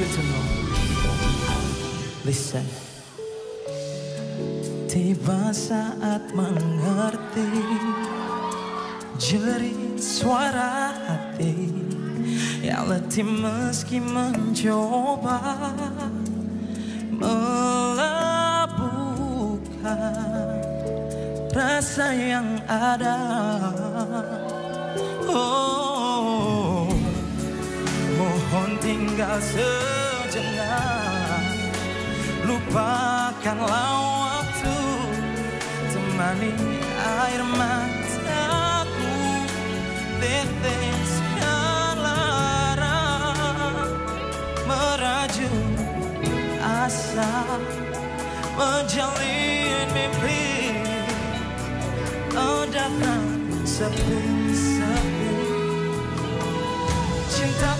you to know. Listen. Tiba saat mengerti Jerit suara hati Yang letih meski mencoba Melabuhkan Rasa yang ada Oh tinggal sejenak. Lupakanlah waktu Temani air mataku. Teteskan lara Merajut asa Menjalin mimpi. Oh datang sepi-sepi. Cinta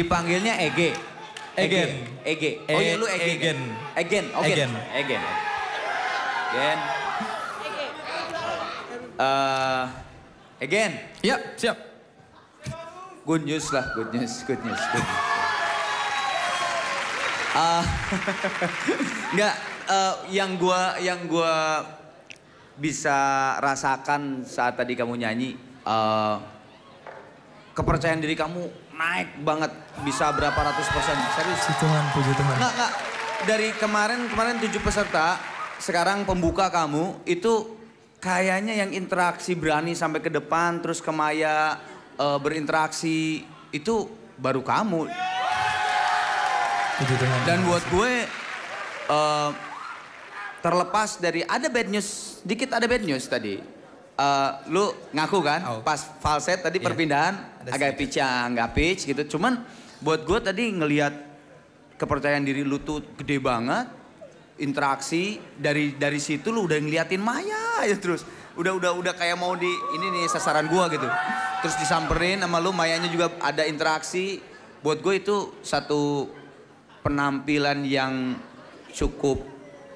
dipanggilnya Ege. Egen. Ege. Oh iya lu Ege. Egen. Egen. Oke. Egen. Egen. Egen. Eh, Egen. Ya, siap. Good news lah, good news, good news, good news. Ah, nggak, eh, yang gua yang gua bisa rasakan saat tadi kamu nyanyi, eh, kepercayaan diri kamu naik banget, bisa berapa ratus persen, serius. Tuhan, puji Tuhan. Nggak, nggak. Dari kemarin, kemarin tujuh peserta, sekarang pembuka kamu, itu kayaknya yang interaksi berani sampai ke depan, terus ke Maya eh, berinteraksi, itu baru kamu. Puji Tuhan. Dan buat gue, eh, terlepas dari, ada bad news, dikit ada bad news tadi. Eh, lu ngaku kan, Oh. pas falset tadi Iya. perpindahan, Ada agak pitch nggak pitch gitu. Cuman buat gue tadi ngelihat kepercayaan diri lu tuh gede banget, interaksi dari dari situ lu udah ngeliatin Maya ya terus. Udah udah udah kayak mau di ini nih sasaran gua gitu. Terus disamperin sama lu Mayanya juga ada interaksi. Buat gue itu satu penampilan yang cukup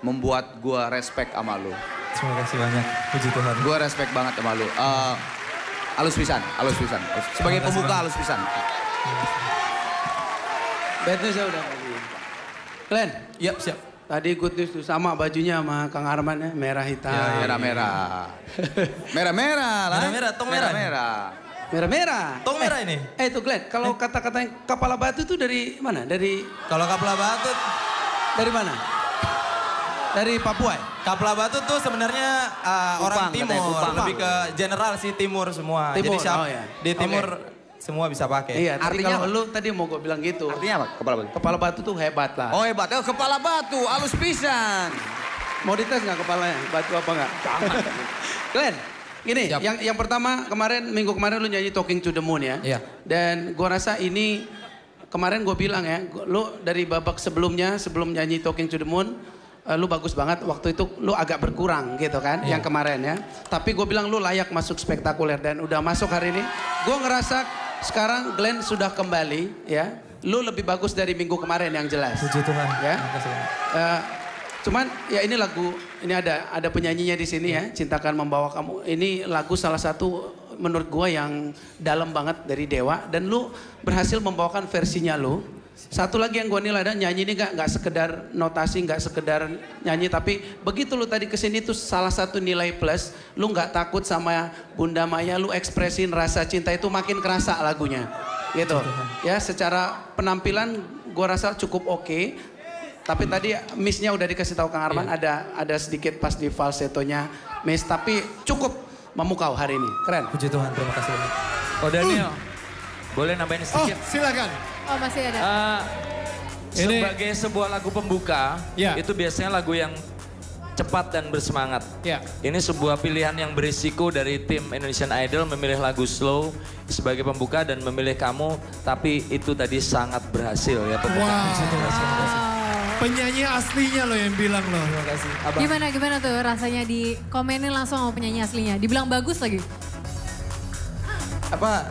membuat gua respect sama lu. Terima kasih banyak. Puji Tuhan. Gua respect banget sama lu. Eh, halus pisan, halus pisan. Sebagai pembuka banget. halus pisan. Bad news ya udah. Glenn, Yap, siap. tadi good news tuh sama bajunya sama Kang Arman ya, merah hitam. Ya, ya. Merah-merah. Merah-merah lah. Merah-merah, tong merah. Merah-merah. Merah-merah. Tong merah eh, ini. Eh itu Glenn, kalau kata-kata yang kepala batu tuh dari mana? Dari Kalau Kapla Batu, dari mana? Dari Papua ya? Kapla Batu tuh sebenarnya uh, orang Kupang, katanya, timur, Kupang. lebih ke general sih timur semua. Timur, Jadi siap, oh ya. di timur semua bisa pakai. Iya, Artinya kalau lu tadi mau gue bilang gitu. Artinya apa? Kepala batu. Kepala batu tuh hebat lah. Oh hebat. Oh, kepala batu, halus pisan. Mau dites nggak kepalanya? Batu apa nggak? Glenn, Gini, Siap. yang yang pertama kemarin minggu kemarin lu nyanyi Talking to the Moon ya. Iya. Dan gua rasa ini kemarin gue bilang ya, lu dari babak sebelumnya sebelum nyanyi Talking to the Moon, eh, lu bagus banget. Waktu itu lu agak berkurang gitu kan, Iya. yang kemarin ya. Tapi gue bilang lu layak masuk spektakuler dan udah masuk hari ini. Gue ngerasa sekarang Glenn sudah kembali ya. Lu lebih bagus dari minggu kemarin yang jelas. Puji Tuhan. Ya. Eh, cuman ya ini lagu ini ada ada penyanyinya di sini ya cintakan membawa kamu ini lagu salah satu menurut gua yang dalam banget dari Dewa dan lu berhasil membawakan versinya lu satu lagi yang gua nilai ada nyanyi ini nggak nggak sekedar notasi nggak sekedar nyanyi tapi begitu lu tadi ke sini tuh salah satu nilai plus lu nggak takut sama Bunda Maya lu ekspresin rasa cinta itu makin kerasa lagunya gitu ya secara penampilan gua rasa cukup oke tapi tadi missnya udah dikasih tahu Kang Arman ada ada sedikit pas di falsetonya miss tapi cukup memukau hari ini. Keren. Puji Tuhan, terima kasih banyak. Oh Daniel, boleh nambahin Oh, sedikit? silakan. Oh masih ada. Eh, Ini- sebagai sebuah lagu pembuka, Ya. itu biasanya lagu yang cepat dan bersemangat. Ya. Ini sebuah pilihan yang berisiko dari tim Indonesian Idol memilih lagu slow sebagai pembuka dan memilih kamu, tapi itu tadi sangat berhasil ya pembukaan. Wow. Penyanyi aslinya loh yang bilang loh. Terima kasih. Abang. Gimana gimana tuh rasanya di komenin langsung sama penyanyi aslinya. Dibilang bagus lagi. Apa,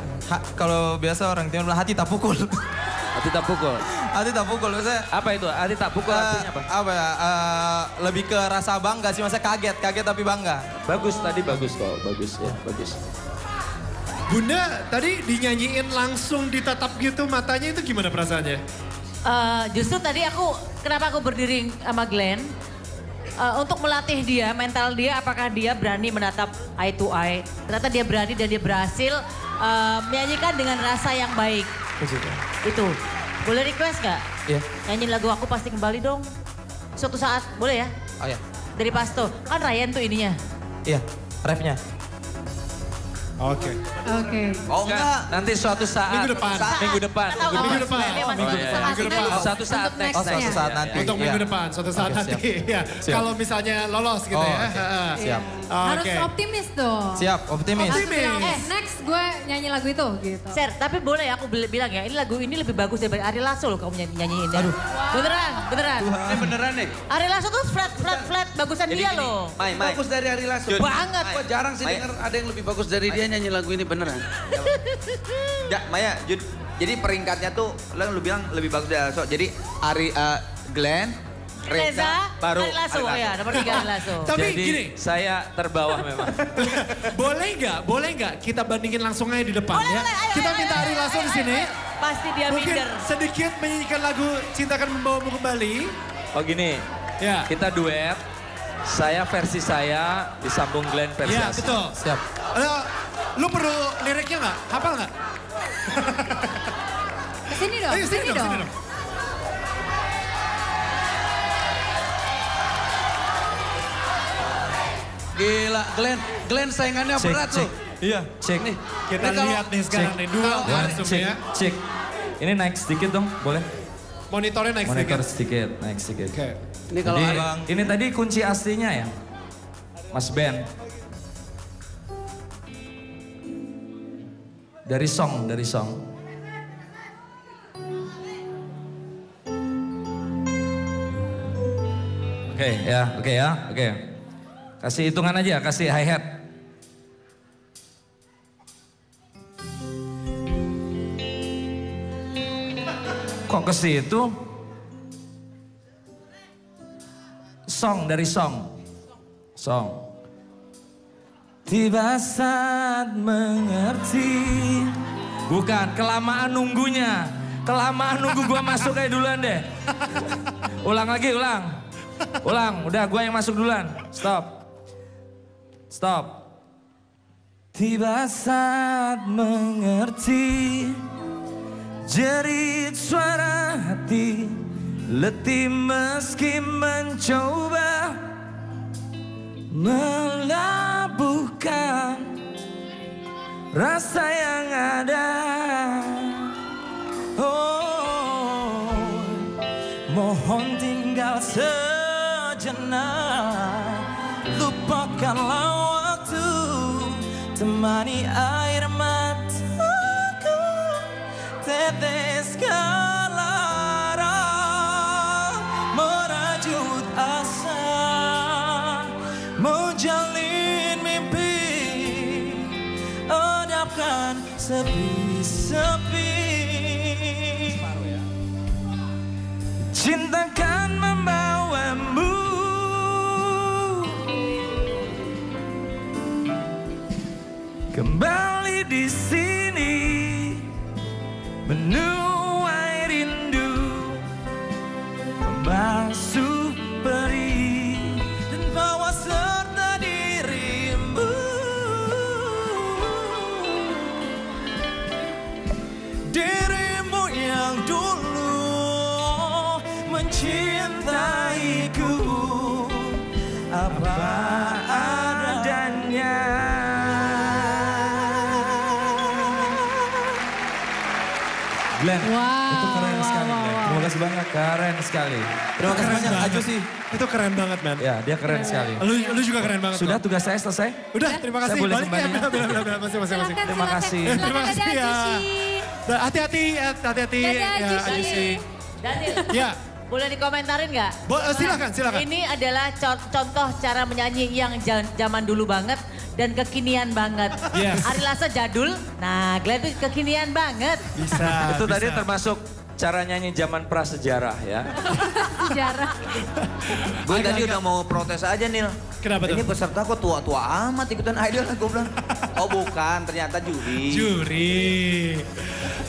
kalau biasa orang timur bilang hati tak pukul. Hati tak pukul. hati tak pukul, maksudnya Apa itu? Hati tak pukul eh, artinya apa? apa ya, eh, lebih ke rasa bangga sih, maksudnya kaget, kaget tapi bangga. Bagus tadi bagus kok, bagus ya, bagus. Bunda tadi dinyanyiin langsung ditatap gitu matanya itu gimana perasaannya? Eh, justru tadi aku kenapa aku berdiri sama Glenn Eh, untuk melatih dia mental dia apakah dia berani menatap eye to eye ternyata dia berani dan dia berhasil eh, menyanyikan dengan rasa yang baik. Itu boleh request nggak Iya. nyanyiin lagu aku pasti kembali dong suatu saat boleh ya Oh ya, dari Pasto kan Ryan tuh ininya iya, refnya. Oke. Oke. Oh enggak. Nanti suatu saat. Minggu depan. Minggu depan. Minggu. Minggu depan. Dia masih Oh, suatu iya. saat. Minggu depan. Suatu saat next. Oh, suatu saat Iya, nanti. Untuk iya. minggu depan, suatu saat nanti. ya. Siap. Kalau misalnya lolos gitu Oh, ya. oke. Siap. Harus optimis dong. Siap, optimis. Optimis. bilang, eh next gue nyanyi lagu itu gitu. Ser, tapi boleh ya aku bil- bilang ya, ini lagu ini lebih bagus daripada Ari Lasso loh kamu nyanyi nyanyiin ya. Beneran, beneran. Ini beneran nih. Ari Lasso tuh flat, flat, flat, bagusan Jadi dia gini, loh. Mai, Mai. Bagus dari Ari Lasso. Jun. Banget. Mai. Gua jarang sih Mai. denger ada yang lebih bagus dari dia nyanyi lagu ini beneran. Ja, Maya, Jud, jadi peringkatnya tuh lo lu bilang lebih bagus dari Lasso. Jadi Ari eh, Glenn, Reza, Reza, baru Lasso, Ari ya nomor tiga Lasso. Tapi Jadi gini, saya terbawah memang. boleh nggak? Boleh nggak kita bandingin langsung aja di depan Boleh, ya? boleh, ayo, kita ayo, minta Ari Lasso ayo, di sini. Pasti dia Mungkin minder. sedikit menyanyikan lagu Cintakan Membawamu Kembali. Oh gini, Ya. kita duet. Saya versi saya, disambung Glenn versi Iya, asli. betul. Siap. Eh, lu perlu liriknya nggak? Hafal nggak? Ke sini dong, Ayo, ke sini dong. sini dong. Gila, Glenn, Glenn saingannya Cek, berat cek. loh. Iya, cek. Nih, Kita ini kalau- lihat nih sekarang nih, dua kalau- langsung cek, ya. cek. Ini naik sedikit dong, boleh? Monitornya naik Monitor sedikit. sedikit, naik sedikit. Oke. Ini kalau Jadi, Ari- ini tadi kunci aslinya ya, Mas Ben. Dari song, dari song. Oke ya, oke ya, oke. Kasih hitungan aja, kasih hi hat. Kok ke situ? Song dari song. Song. Tiba saat mengerti. Bukan, kelamaan nunggunya. Kelamaan nunggu gua masuk kayak duluan deh. Ulang lagi, ulang. Ulang, udah gua yang masuk duluan. Stop. Stop. Tiba saat mengerti. Jerit suara hati letih meski mencoba melabuhkan rasa yang ada. Cinta kan membawamu. Kembali di sini Glenn, Wow, itu keren wow, sekali wow, Glenn. Terima kasih banyak. Keren sekali. Terima kasih banyak. Aju sih. Itu keren banget, man. Ya, dia keren sekali. Lu, lu juga keren banget. Sudah kok. tugas saya selesai? Udah, terima kasih. Saya boleh Balik kembali ya, ya? bila, bila, bila, bila. Masih, masih, masih. Silakan, Terima silakan. kasih. Silakan, Terima kasih ya. Hati-hati, ya, hati-hati. Dadah, ya. Ajushi. Daniel, Ya, boleh dikomentarin nggak? Bo- eh, silakan, silakan. Ini adalah co- contoh cara menyanyi yang zaman dulu banget dan kekinian banget. Yes. Ari Lasso jadul, nah Glenn itu kekinian banget. bisa. Itu tadi bisa. termasuk cara nyanyi zaman prasejarah ya. Sejarah. Gue tadi udah mau protes aja Nil. Kenapa tuh? Ini peserta kok tua-tua amat ikutan idol gue bilang. Oh bukan, ternyata juri. Juri.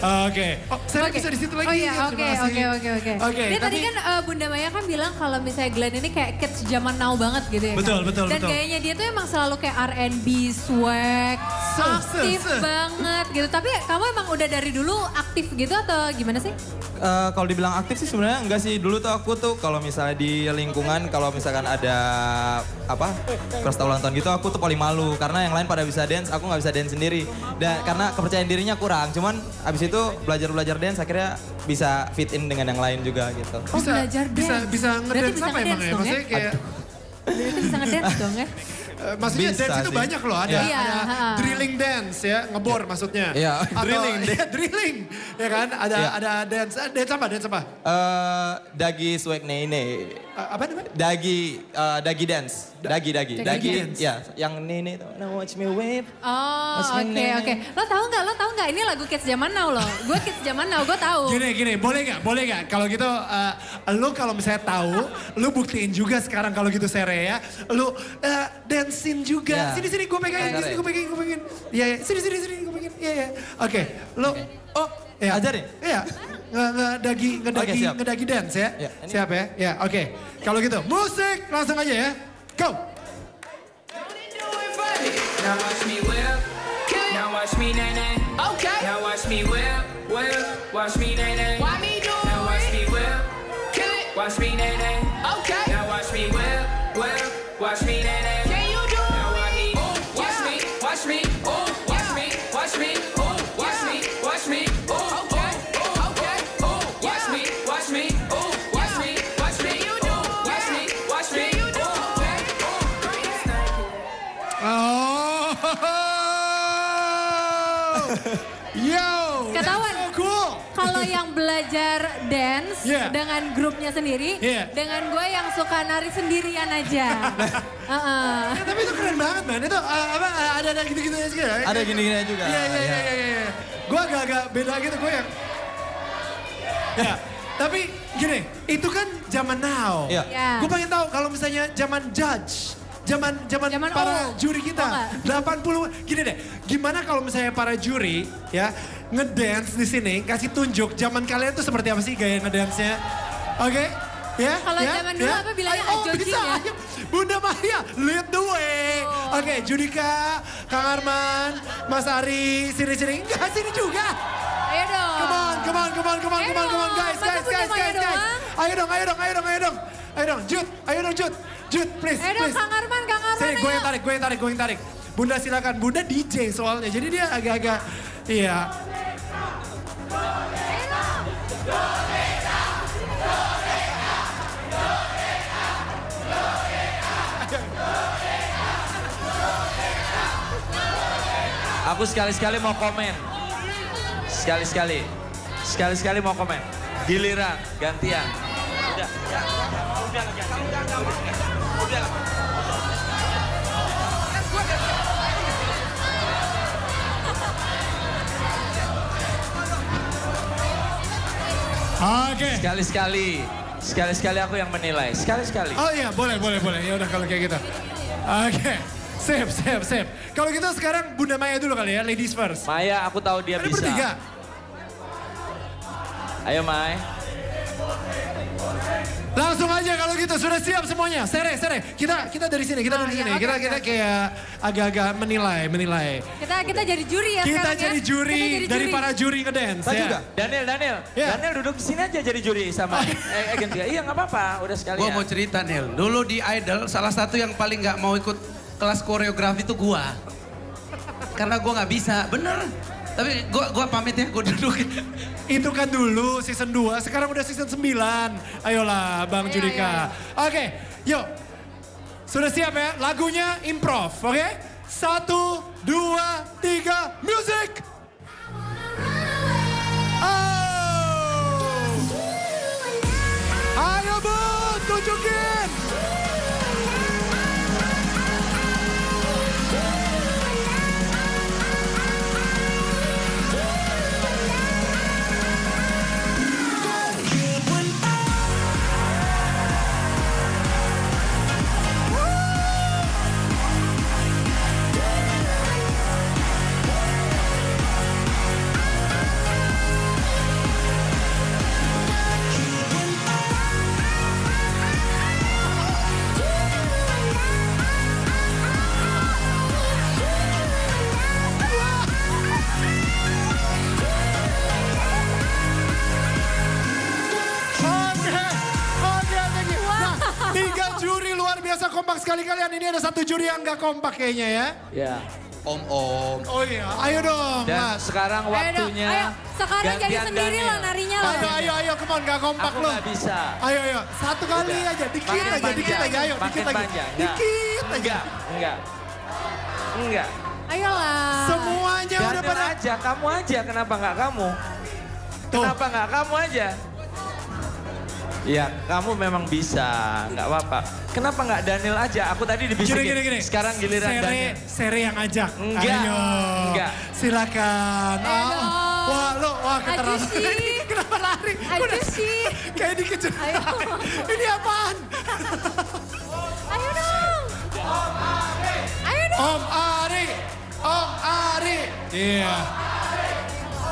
Oke. Oh, saya Oke. bisa di situ lagi. Oh iya, ya, oke, oke, oke, oke. Oke, Dia tadi kan eh, Bunda Maya kan bilang kalau misalnya Glenn ini kayak kids zaman now banget gitu ya. Betul, kan? betul, Dan betul. gayanya dia tuh emang selalu kayak R&B, swag, aktif banget gitu. Tapi kamu emang udah dari dulu aktif gitu atau gimana sih? Eh, kalau dibilang aktif sih sebenarnya enggak sih. Dulu tuh aku tuh kalau misalnya di lingkungan kalau misalkan ada apa pesta ulang tahun gitu aku tuh paling malu karena yang lain pada bisa dance, aku nggak bisa dance sendiri. Dan karena kepercayaan dirinya kurang. Cuman abis itu belajar-belajar dance akhirnya bisa fit in dengan yang lain juga gitu. Oh Bisa, belajar dance. bisa, bisa ngedance bisa apa emang ngedance ya? dong ya? Maksudnya kayak, Berarti bisa ngedance dong ya? eh, maksudnya Bisa dance itu sih. banyak loh. Ada, Iya, ada ha. drilling dance ya, ngebor maksudnya. Iya, Atau- drilling. Iya, drilling. Ya kan, ada Iya. ada dance, eh, dance apa, dance apa? Eh, dagi swag nene. Eh, apa namanya? Dagi eh, dagi dance. Dagi dagi. Dagi Dagi, dance. ya yang nene tuh. Now watch me wave. Oh Mas oke Mene. oke. Lo tahu nggak? Lo tahu nggak? Ini lagu kids zaman now loh. Gue kids zaman now, gue tahu. Gini, gini, boleh gak? Boleh gak? Kalau gitu, eh, lu kalau misalnya tahu, lu buktiin juga sekarang kalau gitu Sere ya. Lu eh, dancing juga. Ya. Sini, sini, gue pegangin, Sere. sini, gue pegangin, gue pegangin. Iya, iya, sini, sini, sini, gue pegangin. Iya, iya. Oke, lu, oh, ya. Ajarin. Iya, nge ngedagi, ngedagi, Oke, siap. ngedagi dance ya. Ya, ini- Siap ya? Ya, oke. Kalau gitu, musik langsung aja ya. Go! Now watch me whip. Now watch me nay nay. Okay. Now watch me whip, whip. Watch me nay nay. Why me do Now watch me whip. Kill it. Watch me nay nay. Okay. Now watch me whip, whip. Watch me nay Yeah. dengan grupnya sendiri, Yeah. dengan gue yang suka nari sendirian aja. Heeh. Ya, tapi itu keren banget, man. Itu uh, apa uh, ada ada gitu-gitu ya juga. Ada gini-gini juga. Iya, iya, iya, Ya. iya, iya. Gue agak-agak beda gitu, gue yang... Ya, tapi gini, itu kan zaman now. Iya. Ya. Gue pengen tahu kalau misalnya zaman judge, zaman zaman Zaman para old. juri kita, nggak? 80 gini deh. Gimana kalau misalnya para juri ya ngedance di sini kasih tunjuk zaman kalian tuh seperti apa sih gaya ngedance-nya? Oke? Ya? Kalau ya, zaman dulu ya? apa bilangnya oh, ajoji bisa. ya? Bunda Maya, lead the way. Oh. Oke, Judika, Kang Arman, Mas Ari, sini-sini. Enggak, sini juga. Ayo dong. Come on, come on, come on, come on, come on, come on, guys, guys, guys, guys, guys. Ayo dong, ayo dong, ayo dong, ayo dong. Ayo dong, Jud, ayo dong, Jud. Jud, please, Ayo dong. Kang Arman, Kang Arman Sini, gue yang tarik, gue yang tarik, gue yang tarik. Bunda silakan, Bunda DJ soalnya, jadi dia agak-agak, iya. Aku sekali-sekali mau komen. Sekali-sekali. Sekali-sekali mau komen. Giliran, gantian. Oke. Sekali-sekali. Sekali-sekali aku yang menilai. Sekali-sekali. Oh iya, boleh, boleh, boleh. Ya udah kalau kayak gitu. Oke. Sip, sip, sip. Kalau gitu sekarang Bunda Maya dulu kali ya, ladies first. Maya, aku tahu dia Ada bisa. bertiga. Ayo, Mai. Langsung aja kalau gitu, sudah siap semuanya. Sere, sere. Kita kita dari sini, kita Oh, dari iya, sini. oke, kita oke, kita kayak agak-agak menilai, menilai. Kita kita jadi juri ya Kita sekarang ya. jadi juri Kita jadi dari juri. para juri ngedance. Saya ya. juga. Daniel, Daniel. Ya. Daniel duduk di sini aja jadi juri sama eh, agen tiga. Iya, nggak apa-apa. Udah sekalian. Gue mau cerita Nel, dulu di Idol salah satu yang paling nggak mau ikut kelas koreografi itu gua. Karena gua nggak bisa, bener. Tapi gua gua pamit ya, gua duduk. Itu kan dulu season 2, sekarang udah season 9. Ayolah Bang Ayo, Judika. Oke, yuk. Sudah siap ya? Lagunya improv, oke? Satu, dua, tiga, music! Oh! Ayo Bun, tunjukin! Biasa kompak sekali kalian. Ini ada satu juri yang nggak kompak kayaknya ya. Ya. Om om. Oh iya, ayo dong Dan mas. sekarang Ayo waktunya ayo. Sekarang jadi sendiri Daniel. lah narinya lah. Ayo, ayo, ayo, come on, nggak kompak Aku lo. nggak bisa. Ayo, ayo, satu kali Udah. aja, dikit Makin aja, panjang. dikit aja, ayo, Makin dikit lagi. panjang. Nggak. Dikit aja. Enggak, enggak. Enggak. Ayolah. Semuanya udah Daniel pada. aja, kamu aja. Kenapa nggak kamu? Tuh. Kenapa nggak kamu aja? Ya, kamu memang bisa, nggak apa-apa. Kenapa nggak Daniel aja? Aku tadi Gini, dibisikin. gini, gini. Sekarang giliran Sere, Daniel. Sere yang ajak. Enggak, Ayo. enggak. Silakan. Ayo Ah, dong. Wah, lo, wah sih. Kenapa lari? Udah- sih. Kayak dikejar. Ayo. Ini apaan? Ayo dong. Ayo dong. Om Ari. Om Ari. Iya.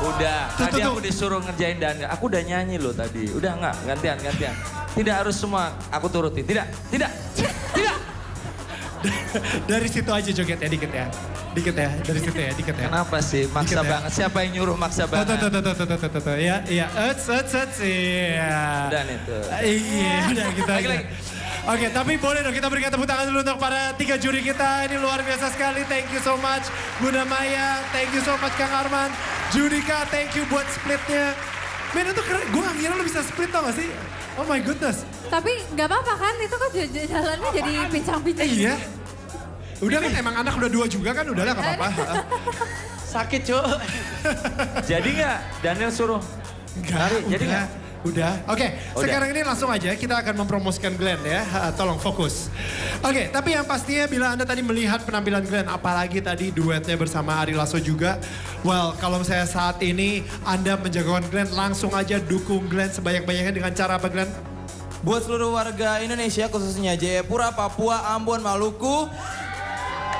Udah, Tuh, tadi tuh, aku tuh. disuruh ngerjain Daniel. Aku udah nyanyi loh tadi. Udah nggak? Gantian, gantian. Tidak harus semua aku turuti. Tidak, tidak, tidak. Dari situ aja joget ya dikit ya. Dikit ya, dari situ ya, dikit ya. Kenapa sih? Maksa Dikit ya. banget. Siapa yang nyuruh maksa Tuh, tuh, banget? tuh, tuh, tuh, tuh, tuh, tuh, tuh, ya, iya, ets, ets, ets, iya. Dan itu. Iya, udah gitu Lagi, lagi. Oke, tapi boleh dong kita berikan tepuk tangan dulu untuk para tiga juri kita. Ini luar biasa sekali. Thank you so much Bunda Maya. Thank you so much Kang Arman. Judika, thank you buat splitnya. Men itu keren. Gue ngira lo bisa split tau gak sih? Oh my goodness. Tapi nggak apa-apa kan? Itu kan jalannya jadi pincang-pincang. Eh, iya. Udah kan emang anak udah dua juga kan udah lah gak apa-apa. Sakit cuy. Jadi nggak? Daniel suruh. Enggak, jadi nggak? Udah. Oke, Udah. sekarang ini langsung aja kita akan mempromosikan Glenn ya. Ha, tolong fokus. Oke, tapi yang pastinya bila Anda tadi melihat penampilan Glenn, apalagi tadi duetnya bersama Ari Lasso juga. Well, kalau misalnya saat ini Anda menjagokan Glenn, langsung aja dukung Glenn sebanyak-banyaknya dengan cara apa Glenn? Buat seluruh warga Indonesia khususnya Jayapura, Papua, Ambon, Maluku.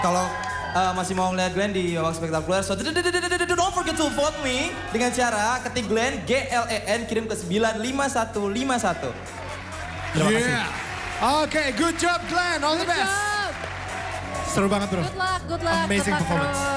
Kalau uh, masih mau ngeliat Glenn di babak spektakuler, so don't forget to vote me dengan cara ketik Glenn G L E N kirim ke 95151. Terima kasih. Yeah. Oke, good job Glenn, all the Good best. job. Seru banget bro. Good luck, good luck. Amazing good luck performance. terus.